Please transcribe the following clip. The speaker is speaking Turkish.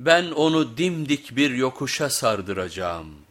ben onu dimdik bir yokuşa sardıracağım.